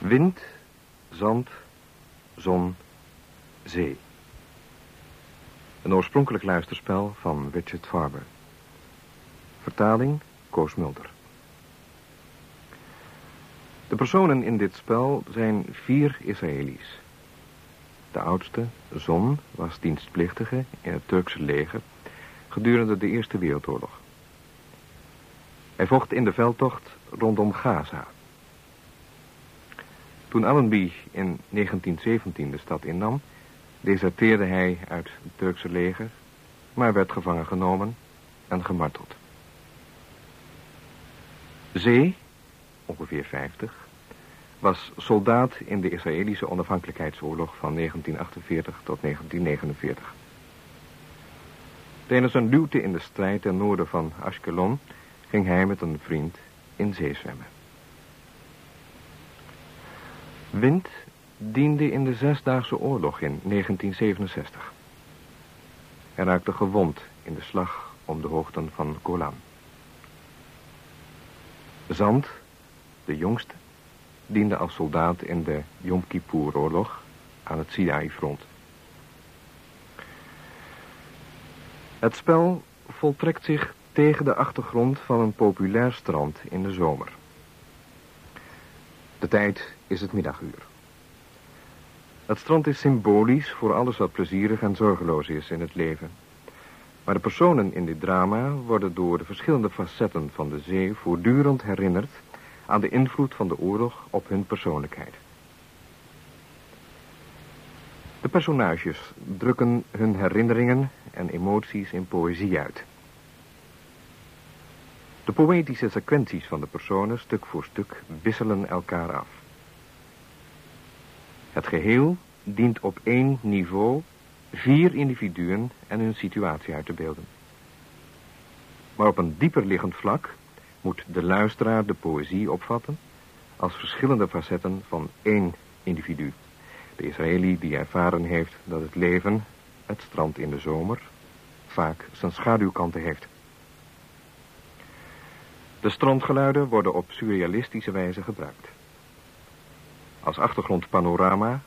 Wind, zand, zon, zee. Een oorspronkelijk luisterspel van Richard Farber. Vertaling Koos Mulder. De personen in dit spel zijn vier Israëli's. De oudste, Zon, was dienstplichtige in het Turkse leger gedurende de Eerste Wereldoorlog. Hij vocht in de veldtocht rondom Gaza. Toen Allenby in 1917 de stad innam, deserteerde hij uit het Turkse leger, maar werd gevangen genomen en gemarteld. Zee, ongeveer 50, was soldaat in de Israëlische onafhankelijkheidsoorlog van 1948 tot 1949. Tijdens een luwte in de strijd ten noorden van Ashkelon ging hij met een vriend in zee zwemmen. Wind diende in de Zesdaagse Oorlog in 1967. Hij raakte gewond in de slag om de hoogten van Golan. Zand, de jongste, diende als soldaat in de Yom Kippur-oorlog aan het Sinai-front. Het spel voltrekt zich tegen de achtergrond van een populair strand in de zomer. De tijd is het middaguur. Het strand is symbolisch voor alles wat plezierig en zorgeloos is in het leven. Maar de personen in dit drama worden door de verschillende facetten van de zee voortdurend herinnerd aan de invloed van de oorlog op hun persoonlijkheid. De personages drukken hun herinneringen en emoties in poëzie uit. De poëtische sequenties van de personen stuk voor stuk wisselen elkaar af. Het geheel dient op één niveau vier individuen en hun situatie uit te beelden. Maar op een dieper liggend vlak moet de luisteraar de poëzie opvatten als verschillende facetten van één individu. De Israëli die ervaren heeft dat het leven, het strand in de zomer, vaak zijn schaduwkanten heeft. De strandgeluiden worden op surrealistische wijze gebruikt. Als achtergrondpanorama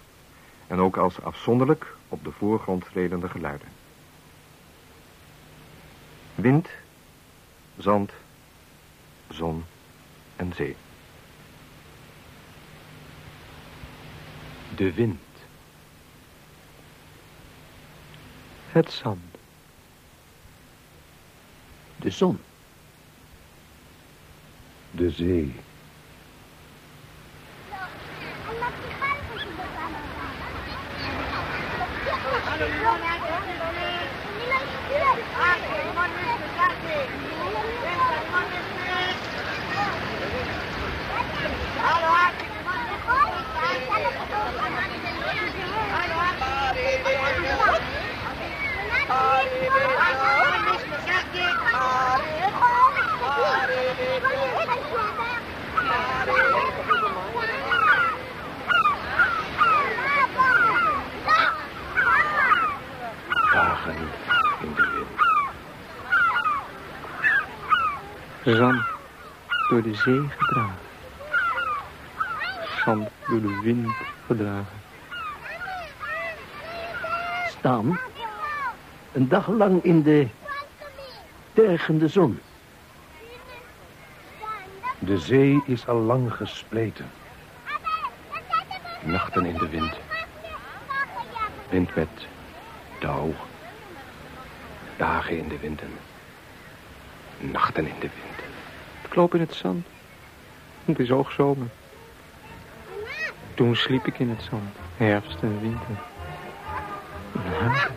en ook als afzonderlijk op de voorgrond tredende geluiden. Wind, zand, zon en zee. De wind. Het zand. De zon. De zee. Yeah. Zand door de zee gedragen. Zand door de wind gedragen. Staan. Een dag lang in de tergende zon. De zee is al lang gespleten. Nachten in de wind. Wind met dauw. Dagen in de wind en nachten in de wind. Ik loop in het zand. Het is hoogzomer. Toen sliep ik in het zand. Herfst en winter. En huilde.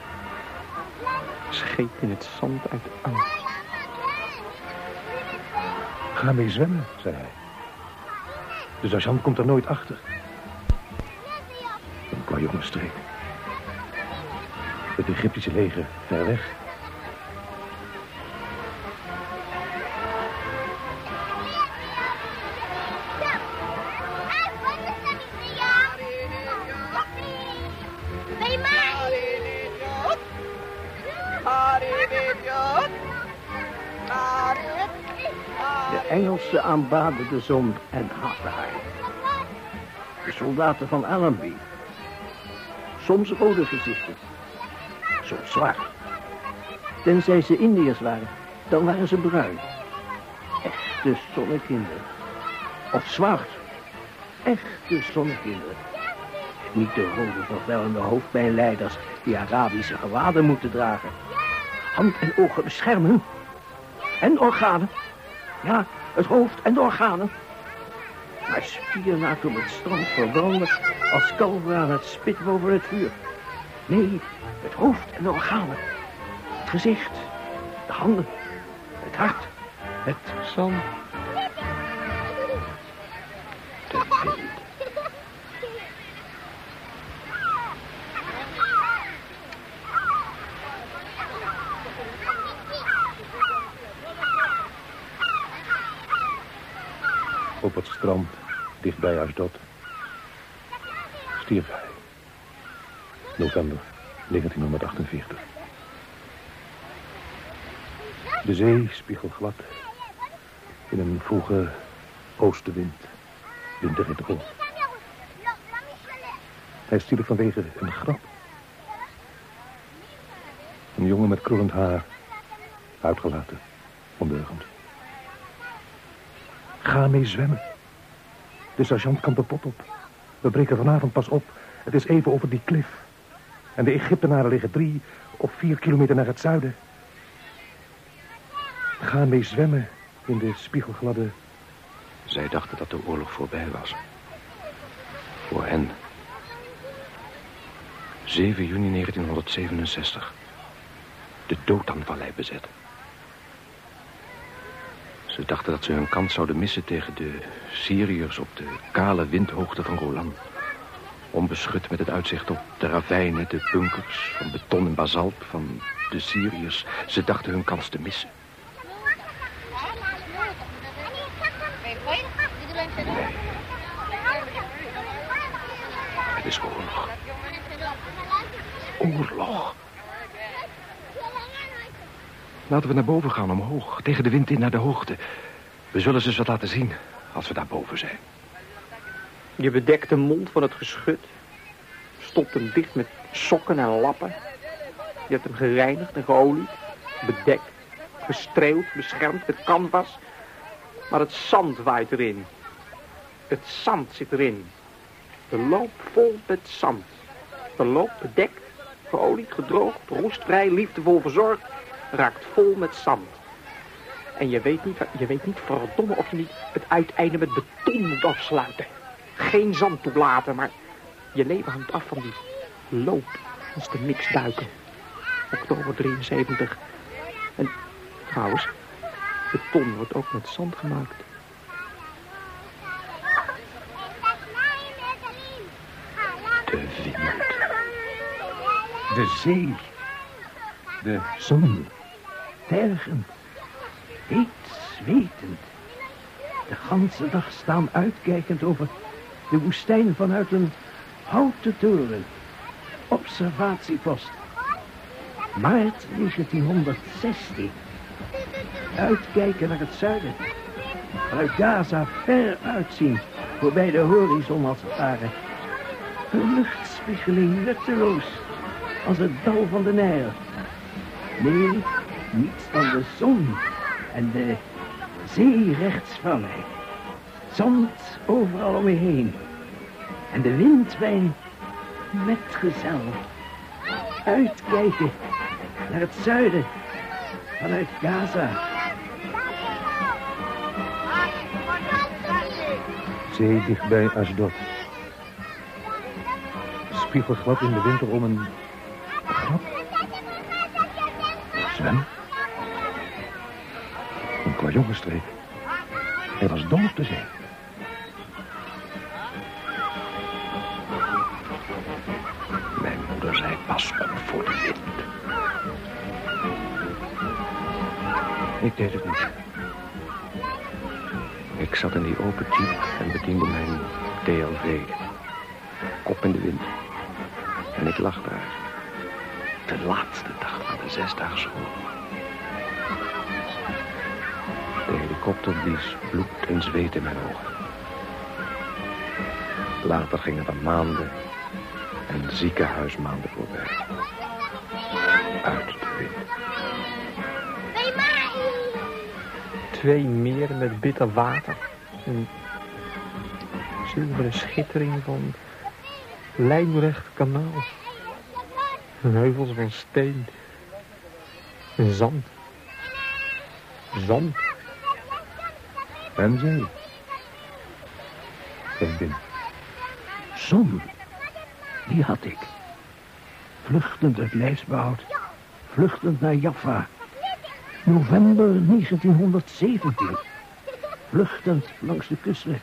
Scheet in het zand uit angst. Ga mee zwemmen, zei hij. De sergeant komt er nooit achter. Een kwajongensstreek. Het Egyptische leger ver weg. Aanbaden de zon en haatten haar. De soldaten van Allenby. Soms rode gezichten. Soms zwart. Tenzij ze Indiërs waren, dan waren ze bruin. Echte zonnekinderen. Of zwart. Echte zonnekinderen. Niet de rode verwellende hoofdpijnleiders die Arabische gewaden moeten dragen. Hand en ogen beschermen. En organen. Ja, het hoofd en de organen. Maar spiernaakt op het strand verbranden als kalver aan het spit boven het vuur. Nee, het hoofd en de organen. Het gezicht, de handen, het hart, het zand. De wind. Op het strand, dichtbij Asdod, stierf hij. November 1948. De zee spiegelglad. In een vroege oostenwind. Winter in de golf. Hij stierf vanwege een grap. Een jongen met krullend haar. Uitgelaten. Ondeugend. Ga mee zwemmen. De sergeant kan de pot op. We breken vanavond pas op. Het is even over die klif. En de Egyptenaren liggen drie of vier kilometer naar het zuiden. Ga mee zwemmen in de spiegelgladde... Zij dachten dat de oorlog voorbij was. Voor hen. 7 juni 1967. De Dothan-vallei bezet. Ze dachten dat ze hun kans zouden missen tegen de Syriërs op de kale windhoogte van Golan. Onbeschut met het uitzicht op de ravijnen, de bunkers van beton en basalt van de Syriërs. Ze dachten hun kans te missen. Het is oorlog. Oorlog. Laten we naar boven gaan, omhoog. Tegen de wind in naar de hoogte. We zullen ze eens wat laten zien als we daar boven zijn. Je bedekt de mond van het geschut. Stopt hem dicht met sokken en lappen. Je hebt hem gereinigd en geolied. Bedekt, gestreeld, beschermd met canvas. Maar het zand waait erin. Het zand zit erin. De loop vol met zand. De loop bedekt, geolied, gedroogd, roestvrij, liefdevol verzorgd, raakt vol met zand. En je weet niet, je weet niet verdomme of je niet het uiteinde met beton moet afsluiten. Geen zand toelaten, maar je leven hangt af van die loop als de niks duiken. Oktober 73. En trouwens, beton wordt ook met zand gemaakt. De wind. De zee. De zon. Tergend. Heet zwetend. De ganse dag staan uitkijkend over de woestijn vanuit een houten toren. Observatiepost. Maart 1960. Uitkijken naar het zuiden. Vanuit Gaza ver uitzien. Voorbij de horizon als het ware. Een luchtspiegeling nutteloos. Als het dal van de Nijl. Nee, niets dan de zon. En de zee rechts van mij. Zand overal om me heen. En de wind mijn metgezel. Uitkijken naar het zuiden. Vanuit Gaza. Zee dichtbij Asdod. Spiegelglad in de winter om een Een kwajongensstreek. Hij was dol op de zee. Mijn moeder zei pas op voor de wind. Ik deed het niet. Ik zat in die open jeep en bediende mijn DLV. Kop in de wind. En ik lag daar. De laatste dag van de zesdaagschool. De helikopter blies bloed en zweet in mijn ogen. Later gingen er maanden en ziekenhuismaanden voorbij. Uit de wind. Twee meren met bitter water. Een zilveren schittering van lijnrecht kanaal. En heuvels van steen. En zand. Zand. En zee. Vriendin. Zon, die had ik. Vluchtend uit Lijsbehoud, vluchtend naar Jaffa. November 1917. Vluchtend langs de kusten.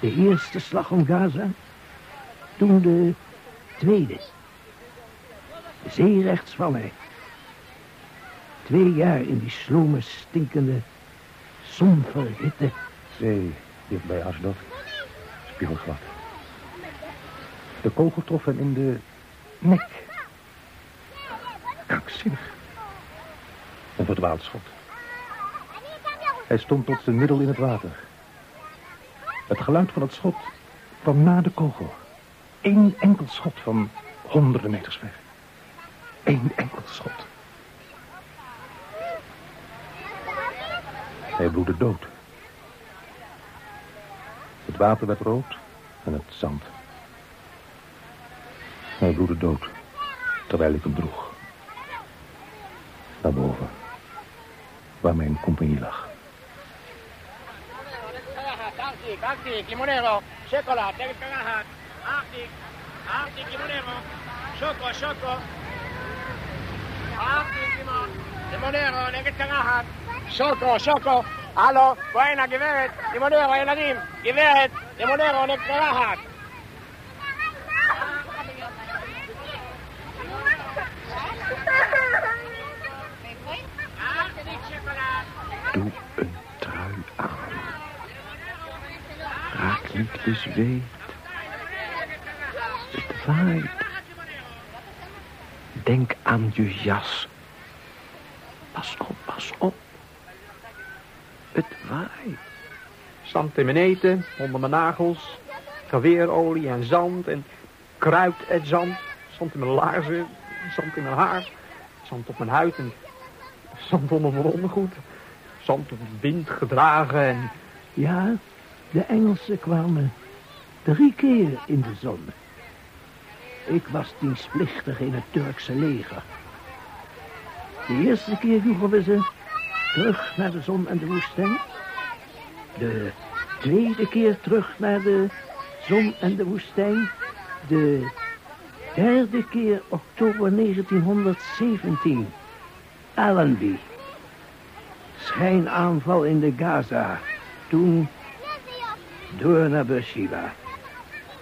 De eerste slag om Gaza. Toen de tweede. Zeerechts van mij. Twee jaar in die slome, stinkende, zonverhitte Zee, dicht bij Asdod. Spiegelglad. De kogel trof hem in de nek. Krankzinnig. Een verdwaald schot. Hij stond tot zijn middel in het water. Het geluid van het schot kwam na de kogel. Eén enkel schot van honderden meters ver. Eén enkel schot. Hij bloedde dood. Het water werd rood en het zand. Hij bloedde dood, terwijl ik hem droeg. Daarboven, waar mijn compagnie lag. Actic, actic, limonero, chocola, tegen karahat. Actic, actic, limonero, choco, choco. Actic, limon, limonero, tegen karahat. Choco, choco. Hallo, buena, גברת, לימונרו, ילדים, גברת, לימונרו, לקרחת. Doe een trui aan. Raak niet de zweet. Het waait. Denk aan je jas. Zand in mijn eten, onder mijn nagels. Geweerolie en zand en kruid en zand. Zand in mijn laarzen, zand in mijn haar. Zand op mijn huid en zand onder mijn ondergoed. Zand op de wind gedragen en... Ja, de Engelsen kwamen drie keer in de zon. Ik was dienstplichtig in het Turkse leger. De eerste keer joegen we ze terug naar de zon en de woestijn. De tweede keer terug naar de zon en de woestijn. De derde keer oktober 1917. Allenby. Schijnaanval in de Gaza. Toen door naar Beersheba.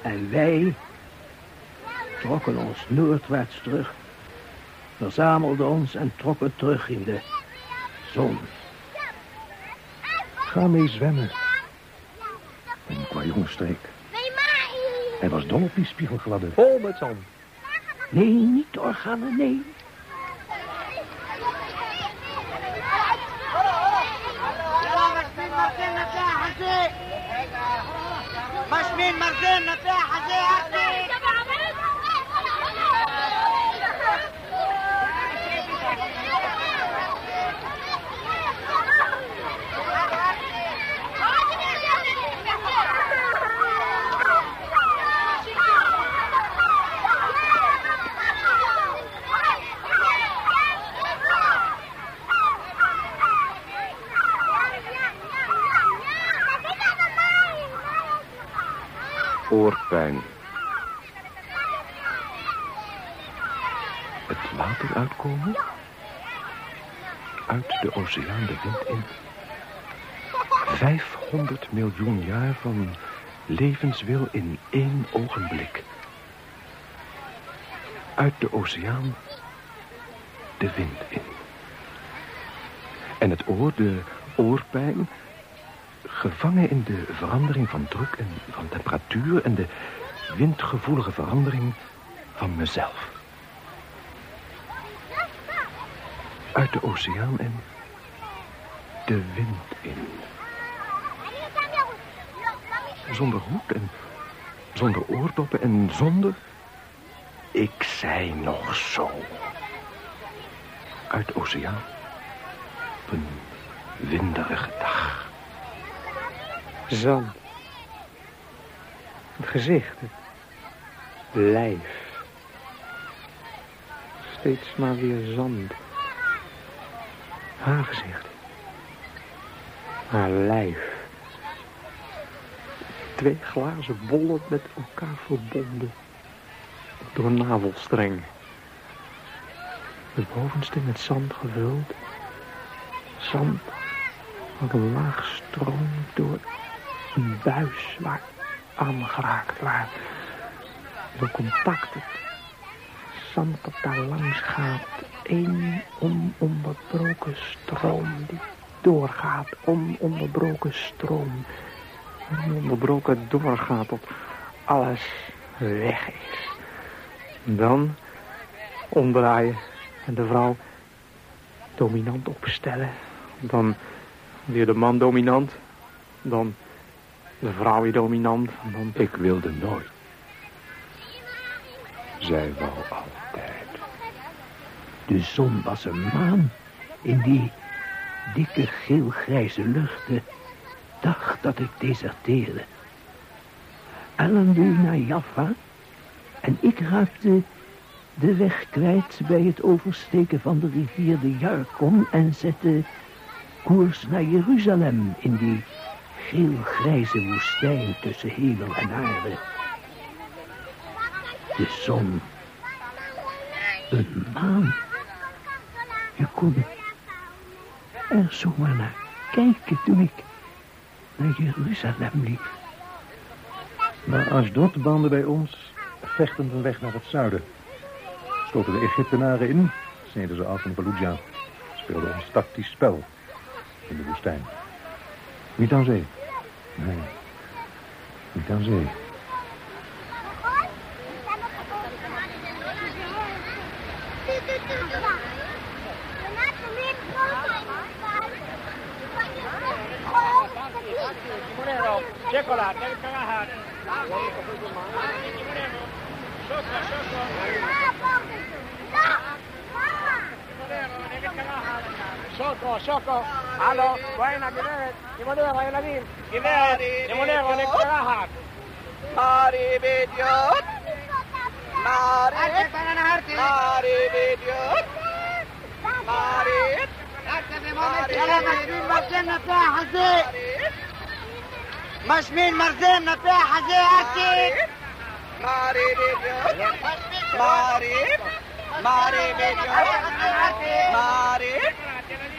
En wij trokken ons noordwaarts terug. Verzamelden ons en trokken terug in de zon. Ga mee zwemmen. Hij was dol op die spiegelgladde. Oh, met zand. Nee, niet organen, nee. Martin, Martin, Martin, Martin, Oorpijn. Het water uitkomen. Uit de oceaan de wind in. 500 miljoen jaar van levenswil in één ogenblik. Uit de oceaan de wind in. En het oor, de oorpijn, gevangen in de verandering van druk en van temperatuur... en de windgevoelige verandering van mezelf. Uit de oceaan en de wind in. Zonder hoed en zonder oordoppen en zonder... Ik zei nog zo. Uit de oceaan. Een winderige dag. Zand. Het gezicht. Het lijf. Steeds maar weer zand. Haar gezicht. Haar lijf. Twee glazen bollen met elkaar verbonden. Door een navelstreng. De bovenste met zand gevuld. Zand wat een laag stroomt door een buis waar aangeraakt waar door contact het zand dat daar langs gaat. Een ononderbroken stroom die doorgaat. Ononderbroken stroom. Ononderbroken doorgaat tot alles weg is. Dan omdraaien en de vrouw dominant opstellen. Dan weer de man dominant. Dan de vrouw weer dominant. Dan... Ik wilde nooit. Zij wou altijd. De zon was een maan in die dikke geel-grijze luchten. Dacht dat ik deserteerde. Ellen weer naar Jaffa en ik raakte de weg kwijt bij het oversteken van de rivier de Jarkon en zette koers naar Jeruzalem in die geel-grijze woestijn tussen hemel en aarde. De zon. Een maan. Je kon er zomaar naar kijken toen ik naar Jeruzalem liep. Maar Ashdod baande bij ons vechtend een weg naar het zuiden. Stoten de Egyptenaren in, sneden ze af in Fallujah. Speelden ons tactisch spel in de woestijn. Niet aan zee. Nee, niet aan zee. مشقة على وأين جبال لمنير إلى مين جبال لمنير للجراحة ناري بيديوت ناري ناري بيديوت ناري يلا مشمين مرزين نبيع حزي مشمين مرزين نبيع حزي أكيد ناري بيديوت ناري ناري بيديوت ناري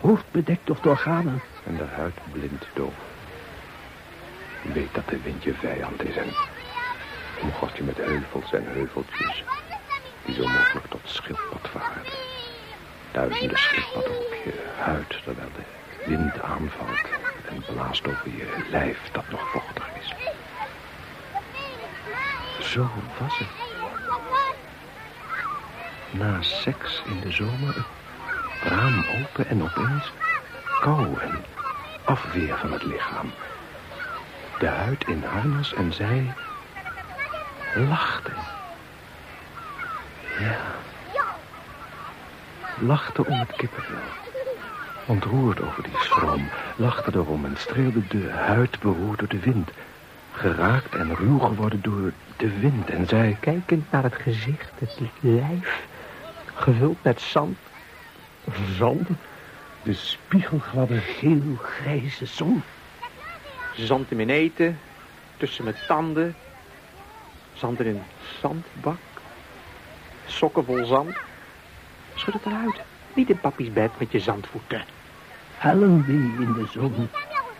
Hoofd bedekt de organen. En de huid blind doof. Weet dat de wind je vijand is en omgast je met heuvels en heuveltjes die zo mogelijk tot schildpad varen. Duizenden schildpadden op je huid terwijl de wind aanvalt en blaast over je lijf dat nog vochtig is. Zo was het. Na seks in de zomer raam open en opeens kou en afweer van het lichaam. De huid in harnas en zij lachte. Ja. Lachte om het kippenvel. Ontroerd over die schroom. Lachte erom en streelde de huid beroerd door de wind. Geraakt en ruw geworden door de wind. En zij kijkend naar het gezicht, het lijf, gevuld met zand. Zand? De spiegelgladde Geel-grijze zon. Zand in mijn eten, tussen mijn tanden. Zand in een zandbak. Sokken vol zand. Schud het eruit. Niet in papies bed met je zandvoeten. Helen die in de zon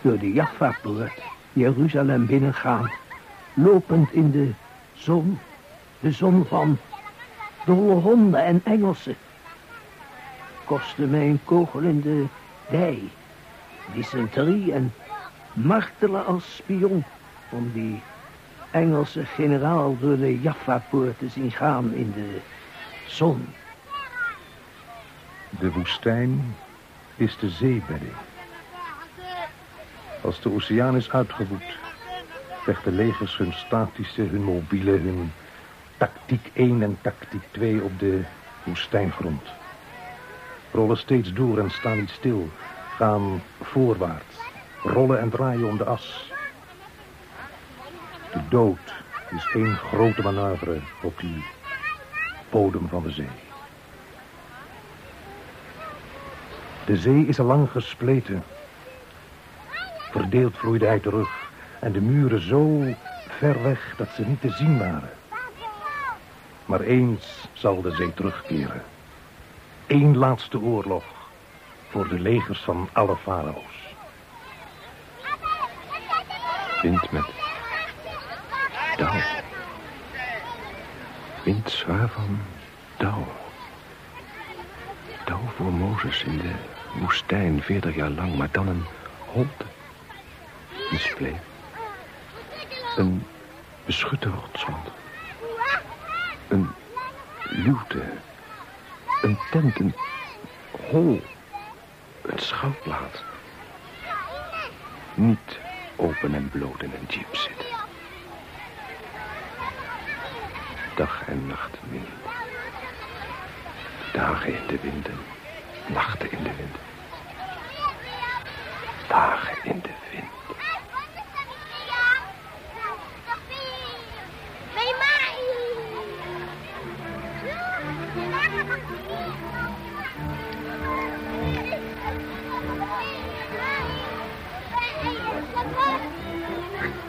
door de Jaffa-poort Jeruzalem binnengaan. lopend in de zon. De zon van dolle honden en Engelsen. Kostte mij een kogel in de dij. Dysenterie en martelen als spion om die Engelse generaal door de Jaffa-poort te zien gaan in de zon. De woestijn is de zeebedding. Als de oceaan is uitgewoed, vechten legers hun statische, hun mobiele, hun tactiek 1 en tactiek 2 op de woestijngrond. Rollen steeds door en staan niet stil, gaan voorwaarts, rollen en draaien om de as. De dood is één grote manoeuvre op die bodem van de zee. De zee is al lang gespleten. Verdeeld vloeide hij terug en de muren zo ver weg dat ze niet te zien waren. Maar eens zal de zee terugkeren. Eén laatste oorlog voor de legers van alle farao's. Wind met dauw. Wind zwaar van dauw. Dauw voor Mozes in de woestijn, veertig jaar lang, maar dan een holte. Een. Een beschutte rotswand. Een luwte. Een tent, een hol. Een schouwplaats. Niet open en bloot in een. Dag en nacht wind. Dagen in de wind en nachten in de wind. Dagen in de wind.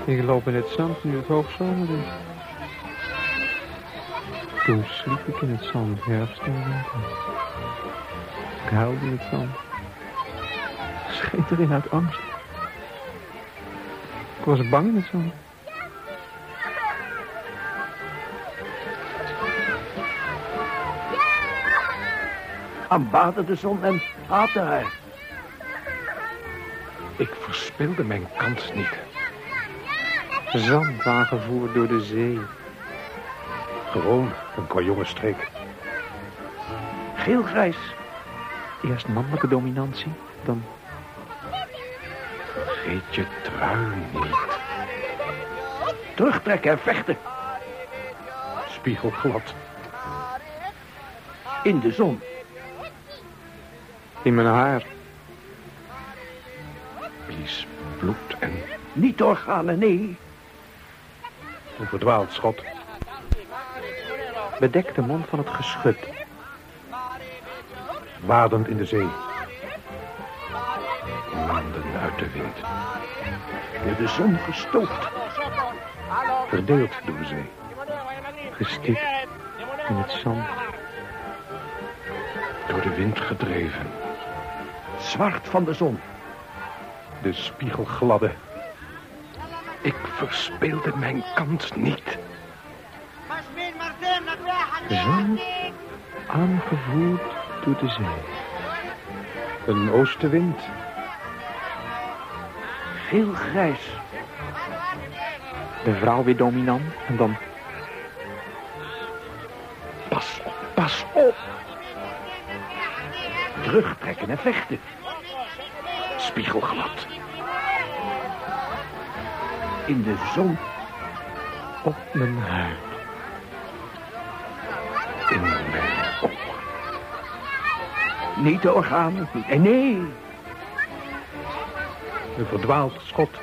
Ik loop in het zand nu het hoogzomer is. Toen sliep ik in het zand, herfst en winter. Ik huilde in het zand. Scheet erin uit angst. Ik was bang in het zand. Aanbaden de zon en haatte haar. Ik verspeelde mijn kans niet. Zand aangevoerd door de zee. Gewoon een kwajongensstreek. Geel-grijs. Eerst mannelijke dominantie, dan Vergeet je trui niet. Terugtrekken en vechten. Spiegelglad. In de zon. in mijn haar. Blies bloed en Niet doorgaan, nee. Een verdwaald schot. Bedek de mond van het geschut. Wadend in de zee. maanden uit de wind. Door de zon gestookt. Verdeeld door de zee. Gestikt in het zand. Door de wind gedreven. Zwart van de zon. De spiegelgladde. Ik verspeelde mijn kans niet. Zand aangevoerd door de zee. Een oostenwind. Geel-grijs. De vrouw weer dominant en dan Pas op, pas op. Terugtrekken en vechten. Spiegelglad. In de zon. op mijn huid. In mijn oog. Niet de organen. Nee, nee. Een verdwaald schot.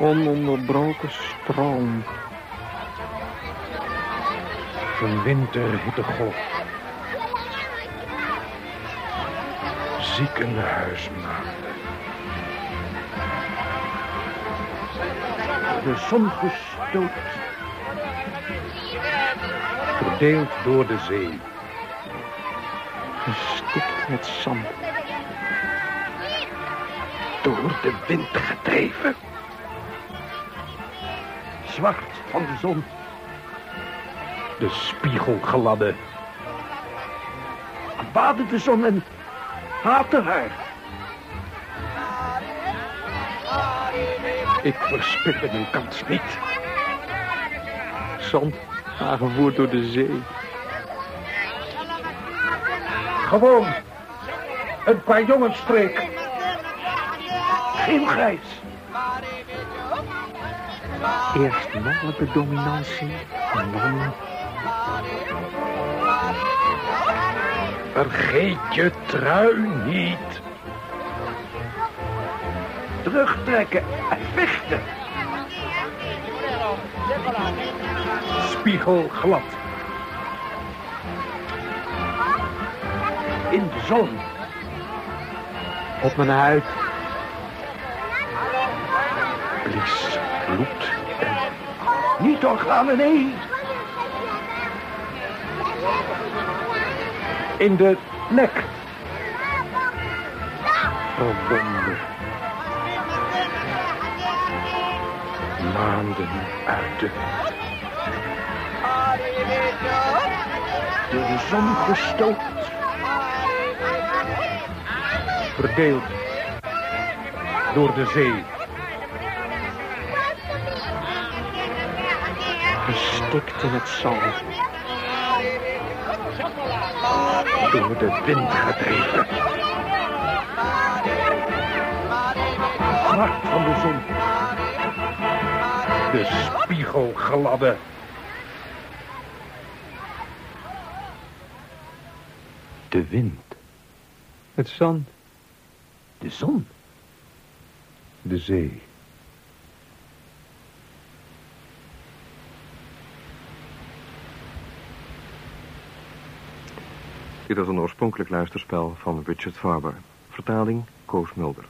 Ononderbroken stroom. Een winterhittegolf. Ziekenhuismaanden. De zon gestoot. Verdeeld door de zee. Gestikt met zand. Door de wind gedreven. zwart van de zon. De spiegelgladde. Baden de zon en haatte haar. Ik verspilde mijn kans niet. Zand, aangevoerd door de zee. Gewoon. Een paar jongensstreek. Geen grijs. Eerst mannelijke dominantie en dan... Vergeet je trui niet. Terugtrekken en vechten. Spiegelglad. In de zon. Op mijn huid. Blies, bloed en Niet organen, nee. in de nek. Verbonden. Maanden uit de Door de zon gestoot. verdeeld door de zee. Gestikt in het zand. Door de wind gedreven. Hart van de zon. De spiegelgladde. De wind. Het zand. De zon. De zee. Dit was een oorspronkelijk luisterspel van Richard Farber. Vertaling Koos Mulder.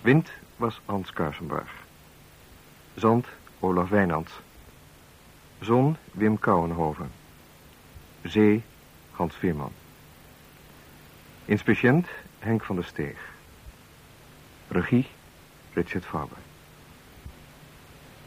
Wind was Hans Kruisenberg. Zand Olaf Wijnands. Zon Wim Kouwenhoven. Zee Hans Veerman. Inspiciënt Henk van der Steeg. Regie Richard Faber.